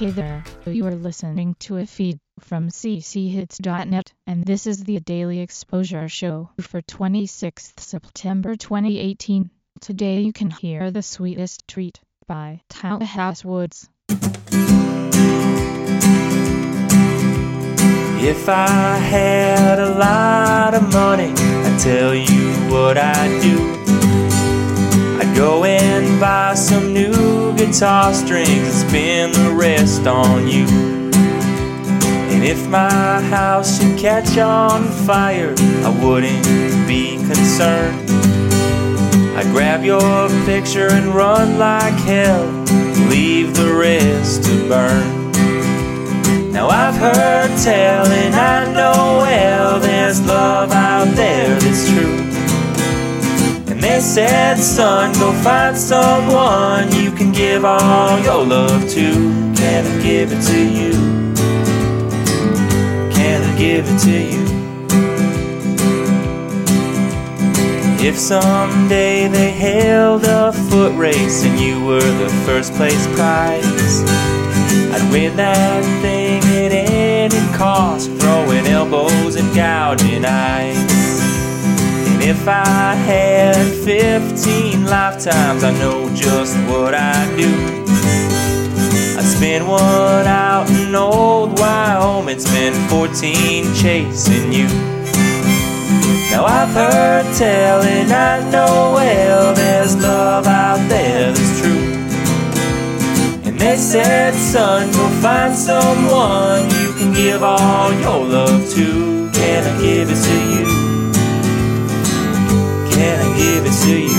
Hey there, you are listening to a feed from cchits.net, and this is the Daily Exposure Show for 26th September 2018. Today you can hear The Sweetest Treat by Townhouse Woods. If I had a lot of money, I'd tell you what I'd do. I'd go and buy some new guitar strings and spin the rest on you. And if my house should catch on fire, I wouldn't be concerned. I'd grab your picture and run like hell, leave the rest to burn. Now I've heard tell and I know said, son, go find someone you can give all your love to. Can I give it to you? Can I give it to you? If someday they held a foot race and you were the first place prize, I'd win that thing at any cost, throwing elbows and gouging eyes. If I had 15 lifetimes, I know just what I'd do. I'd spend one out in old Wyoming, spend 14 chasing you. Now I've heard tell and I know well there's love out there that's true. And they said, son, go find someone you can give all your love to. Can I give it to you? To you?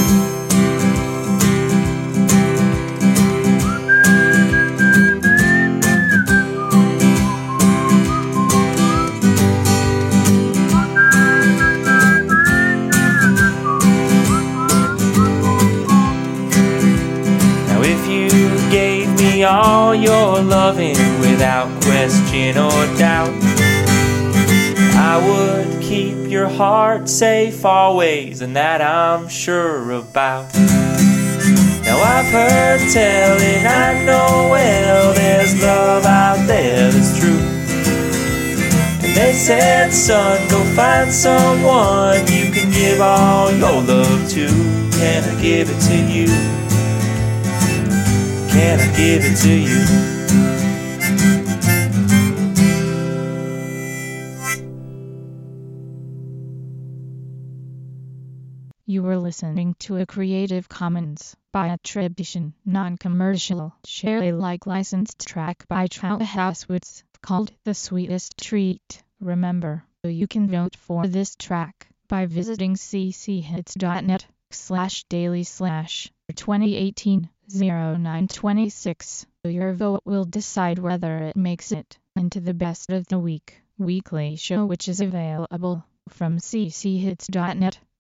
Now if you gave me all your loving without question or doubt, I would keep your heart safe always, and that I'm sure about. Now I've heard tell and I know well there's love out there that's true. And they said, son, go find someone you can give all your love to. Can I give it to you? Can I give it to you? You were listening to a Creative Commons by attribution, non-commercial, share Alike licensed track by Woods called The Sweetest Treat. Remember, you can vote for this track by visiting cchits.net slash daily slash 2018 0926. Your vote will decide whether it makes it into the best of the week weekly show which is available from cchits.net